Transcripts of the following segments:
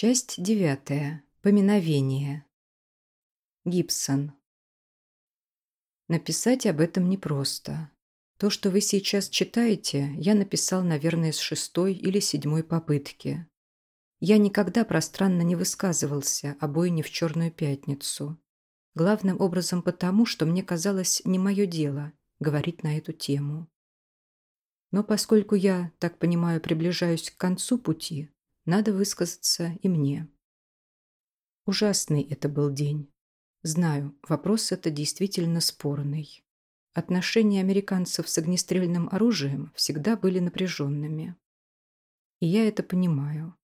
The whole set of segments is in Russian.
Часть девятая. Поминовение. Гибсон. Написать об этом непросто. То, что вы сейчас читаете, я написал, наверное, с шестой или седьмой попытки. Я никогда пространно не высказывался о бойне в Черную Пятницу. Главным образом потому, что мне казалось не мое дело говорить на эту тему. Но поскольку я, так понимаю, приближаюсь к концу пути, надо высказаться и мне. Ужасный это был день. Знаю, вопрос это действительно спорный. Отношения американцев с огнестрельным оружием всегда были напряженными. И я это понимаю.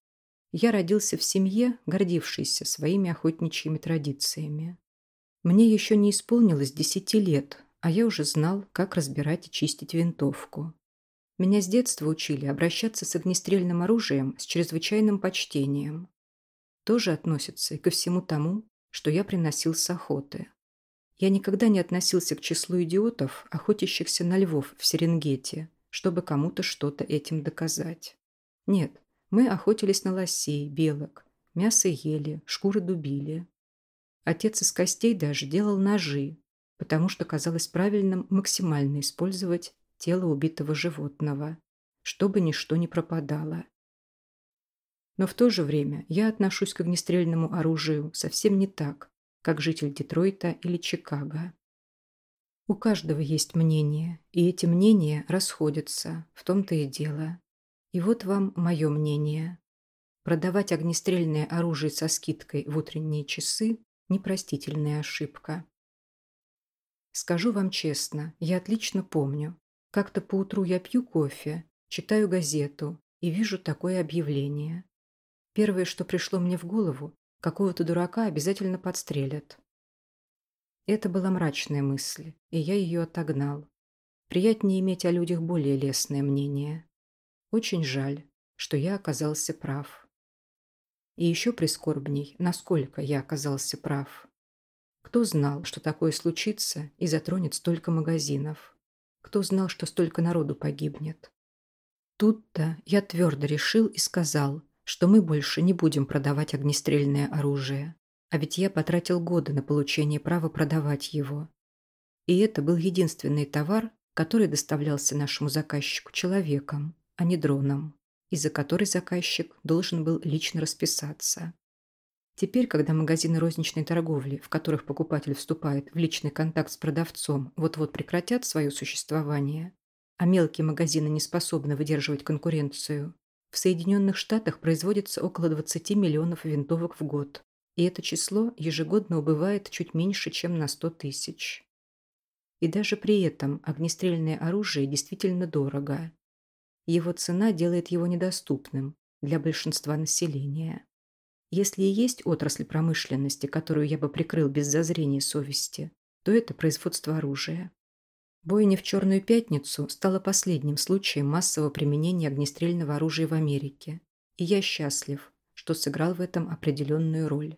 Я родился в семье, гордившейся своими охотничьими традициями. Мне еще не исполнилось десяти лет, а я уже знал, как разбирать и чистить винтовку. Меня с детства учили обращаться с огнестрельным оружием с чрезвычайным почтением. Тоже относится и ко всему тому, что я приносил с охоты. Я никогда не относился к числу идиотов, охотящихся на львов в Серенгете, чтобы кому-то что-то этим доказать. Нет, мы охотились на лосей, белок, мясо ели, шкуры дубили. Отец из костей даже делал ножи, потому что казалось правильным максимально использовать тело убитого животного, чтобы ничто не пропадало. Но в то же время я отношусь к огнестрельному оружию совсем не так, как житель Детройта или Чикаго. У каждого есть мнение, и эти мнения расходятся, в том-то и дело. И вот вам мое мнение. Продавать огнестрельное оружие со скидкой в утренние часы – непростительная ошибка. Скажу вам честно, я отлично помню, как-то поутру я пью кофе, читаю газету и вижу такое объявление. Первое, что пришло мне в голову, какого-то дурака обязательно подстрелят. Это была мрачная мысль, и я ее отогнал. Приятнее иметь о людях более лестное мнение. Очень жаль, что я оказался прав. И еще прискорбней, насколько я оказался прав. Кто знал, что такое случится и затронет столько магазинов? Кто знал, что столько народу погибнет? Тут-то я твердо решил и сказал, что мы больше не будем продавать огнестрельное оружие. А ведь я потратил годы на получение права продавать его. И это был единственный товар, который доставлялся нашему заказчику человеком, а не дроном, и за который заказчик должен был лично расписаться. Теперь, когда магазины розничной торговли, в которых покупатель вступает в личный контакт с продавцом, вот-вот прекратят свое существование, а мелкие магазины не способны выдерживать конкуренцию, в Соединенных Штатах производится около 20 миллионов винтовок в год, и это число ежегодно убывает чуть меньше, чем на 100 тысяч. И даже при этом огнестрельное оружие действительно дорого. Его цена делает его недоступным для большинства населения. Если и есть отрасль промышленности, которую я бы прикрыл без зазрения совести, то это производство оружия. Бойня в Черную Пятницу стала последним случаем массового применения огнестрельного оружия в Америке, и я счастлив, что сыграл в этом определенную роль.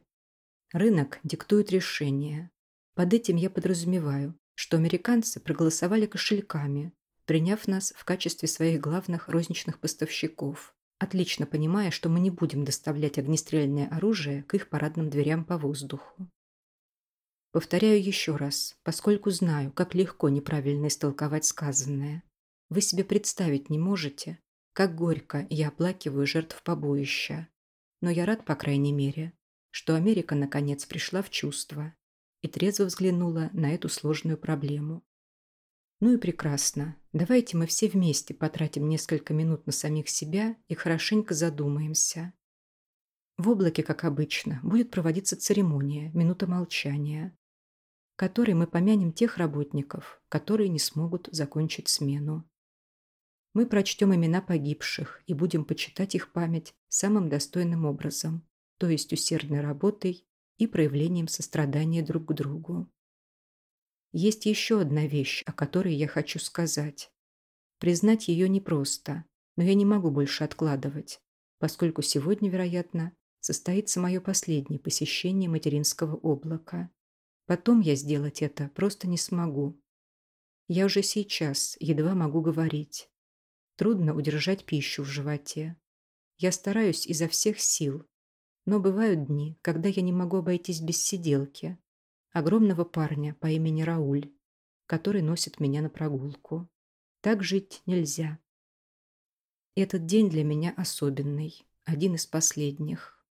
Рынок диктует решения. Под этим я подразумеваю, что американцы проголосовали кошельками, приняв нас в качестве своих главных розничных поставщиков, отлично понимая, что мы не будем доставлять огнестрельное оружие к их парадным дверям по воздуху. Повторяю еще раз, поскольку знаю, как легко неправильно истолковать сказанное. Вы себе представить не можете, как горько я оплакиваю жертв побоища. Но я рад, по крайней мере, что Америка наконец пришла в чувство и трезво взглянула на эту сложную проблему. Ну и прекрасно. Давайте мы все вместе потратим несколько минут на самих себя и хорошенько задумаемся. В облаке, как обычно, будет проводиться церемония, минута молчания, которой мы помянем тех работников, которые не смогут закончить смену. Мы прочтем имена погибших и будем почитать их память самым достойным образом, то есть усердной работой и проявлением сострадания друг к другу. Есть еще одна вещь, о которой я хочу сказать. Признать ее непросто, но я не могу больше откладывать, поскольку сегодня, вероятно, состоится мое последнее посещение материнского облака. Потом я сделать это просто не смогу. Я уже сейчас едва могу говорить. Трудно удержать пищу в животе. Я стараюсь изо всех сил, Но бывают дни, когда я не могу обойтись без сиделки, огромного парня по имени Рауль, который носит меня на прогулку. Так жить нельзя. Этот день для меня особенный, один из последних.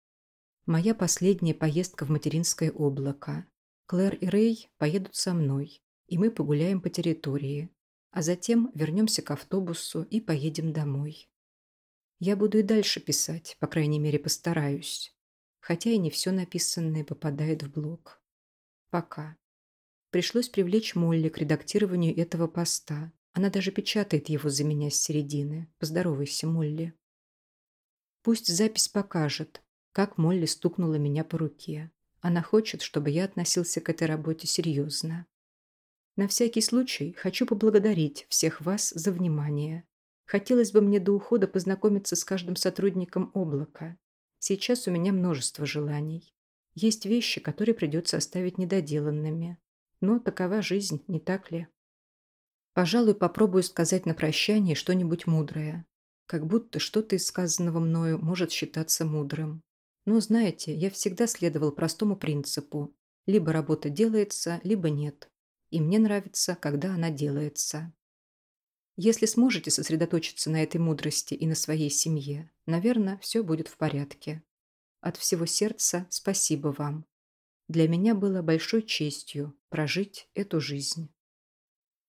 Моя последняя поездка в материнское облако. Клэр и Рэй поедут со мной, и мы погуляем по территории, а затем вернемся к автобусу и поедем домой. Я буду и дальше писать, по крайней мере постараюсь, хотя и не все написанное попадает в блог. Пока. Пришлось привлечь Молли к редактированию этого поста, она даже печатает его за меня с середины. Поздоровайся, Молли. Пусть запись покажет, как Молли стукнула меня по руке. Она хочет, чтобы я относился к этой работе серьезно. На всякий случай хочу поблагодарить всех вас за внимание. Хотелось бы мне до ухода познакомиться с каждым сотрудником облака. Сейчас у меня множество желаний. Есть вещи, которые придется оставить недоделанными. Но такова жизнь, не так ли? Пожалуй, попробую сказать на прощание что-нибудь мудрое. Как будто что-то из сказанного мною может считаться мудрым. Но, знаете, я всегда следовал простому принципу. Либо работа делается, либо нет. И мне нравится, когда она делается. Если сможете сосредоточиться на этой мудрости и на своей семье, наверное, все будет в порядке. От всего сердца спасибо вам. Для меня было большой честью прожить эту жизнь.